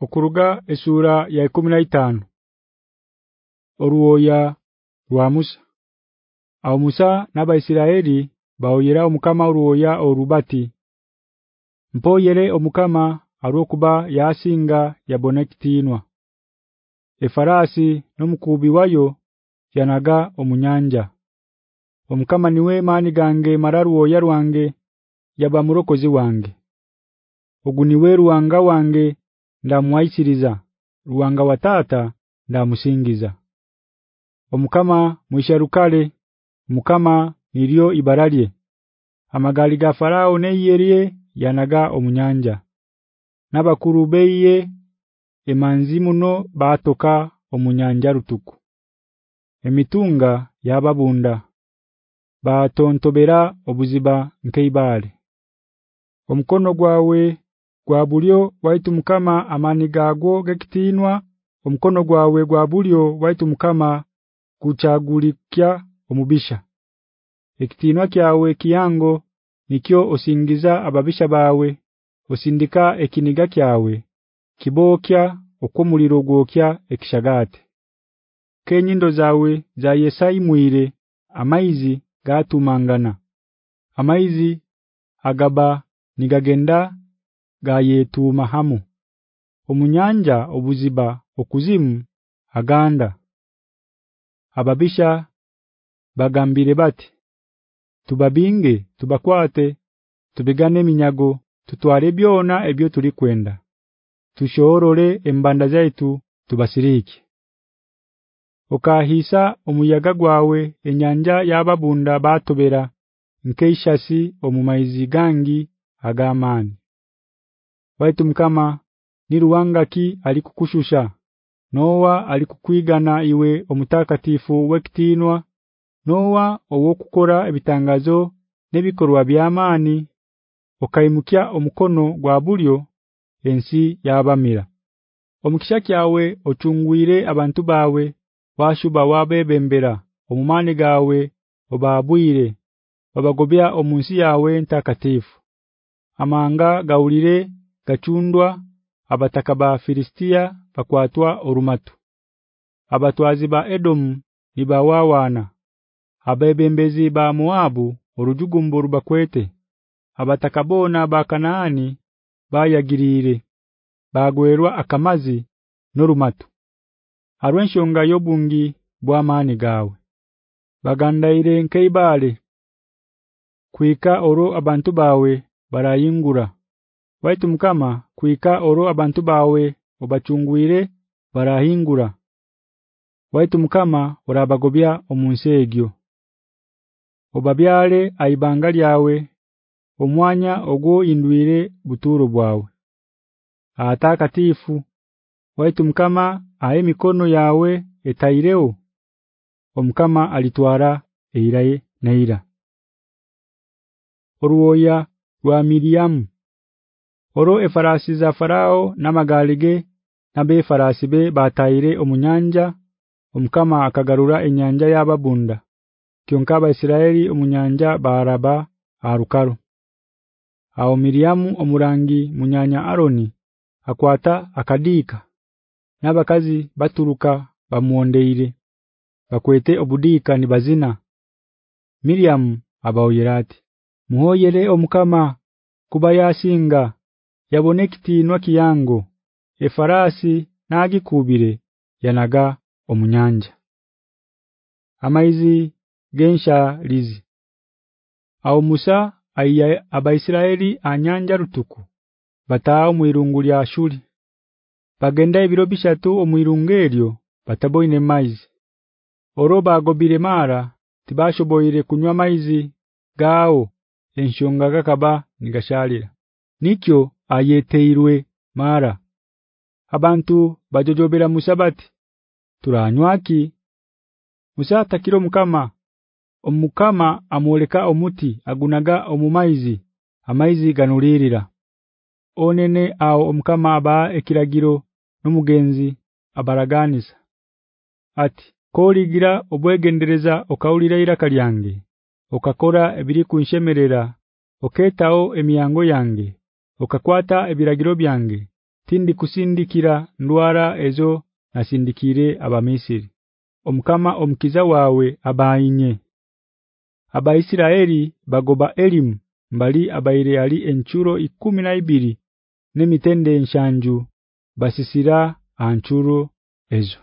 okuruga esura ya 15 Oruoya rwa Musa. Awo Musa n'abaisiraeli baoyera omukama oruoya orubati Mpoyere omukama arokuba yasinga yabonekitinwa Efarasi nomukubi wayo yanaga omunyanja. Omukama niwe mani gange mararuoya rwange yaba murokozi wange. Oguniwe ruwanga wange ndamwaisiriza ruwanga watata ndamusingiza. Omukama mwisharukale Mukama nilyo ibaralie. Amagali ga farao neyerie yanaga omunyanja. Nabakuru beye emanzi muno batoka omunyanja rutuku. Emitunga yababunda. Batontobera obuziba nkeibale Omukono gwawe gwa bulyo waitu mukama amani gago gekitinwa omukono gwawe gwa bulyo waitu mukama kuchagulikya omubisha. Ekitinwa kyawe kiyango nikyo osingiza ababisha bawe osindika ekiniga kyawe kibokya okumuliro gwokya ekishagate Kenyindo zawe za Yesai muire amaizi gatumangana amaizi agaba nigagenda gayetuma hamu omunyanja obuziba okuzimu aganda. Ababisha bagambire bati tubabinge tubakwate tubigane minyago tutware byona ebyo tuli kwenda. Tushorore embanda zaitu tubasiriki Okahisa omuyaga gwawe enyanja yababunda batobera nkeishasi omumaizi gangi agamani Waitu mkama niruwangaki alikukushusha? Noa alikukwigana iwe omutakatifu wekitinwa Noa owokukora ebitangazo nebikorwa byamani okaimukia omukono gwa bulyo ensi yabamira. Omukisha kyawe ochungwire abantu bawe washuba wabebembera omumani gawe obabwire babagobya omunsi yawe ntakatifu. Amanga gaulire gachundwa abatakaba Filistia bakwatwa orumatu. Abatwazi ba Edom nibawawana abebembezi ba Moabu orujugumburu bakwete abatakabona ba Kanaani bayagirire bagwerwa akamazi norumatu. Arwenshonga yobungi bwamani gawe bagandaire nkeibale kuika oro abantu bawe barayingura waitu mukama kuika oro abantu bawe obachungwire barahingura. Waitu mukama orabagobya omunsegyo obabyale aibanga lyawe omwanya ogwo indwire buturo bwawe. Atakatifu waitu mukama ahe mikono yawe etaireo omukama alitwara eiraye naira Oruoya rwa Miriam Oro efarasi za farao namagalige nabe farasi be bataire omunyanja omukama akagarura enyanja yababunda kyonkaba Isiraeli omunyanja baraba arukaro Aho Miriamu omurangi munyanya Aroni akwata akadika nabakazi baturuka bamuondeire bakwete obudika ni bazina. Miriam abawirate muhoyere omukama kuba yasinga yabonekitinwa kiyango efarasi nagikubire yanaga omunyanja. Amaizi gensha lizi au Musa aiya abaisiraeli anyanja rutuku batao mwirungu lya shuli bagenda ebiro bishatu omwirungeryo bataboine maize oroba agobire mara tibashoboire kunywa maize gao enshonga gakaba nigashalira nikyo ayeteirwe mara. Abantu bajojobera musabati turanywaki Musata kiro mukama. Omukama amoleka omuti agunaga omumaizi amaizi ganulirira. Onene ao omukama aba ekiragiro numugenzi abaraganisa ati koligira obwegendereza okaulira iraka lyange okakora ebiri kunshemerera oketao emiyango yange okakwata ebiragiro byange tindi kusindikira ndwara ezo nasindikire abamisiri. Omkama omkiza wawe abayinye Abaisiraeli bagoba elimu mbali abaire ali enchuro 12 nemitende nshanju basisira anchuro ezo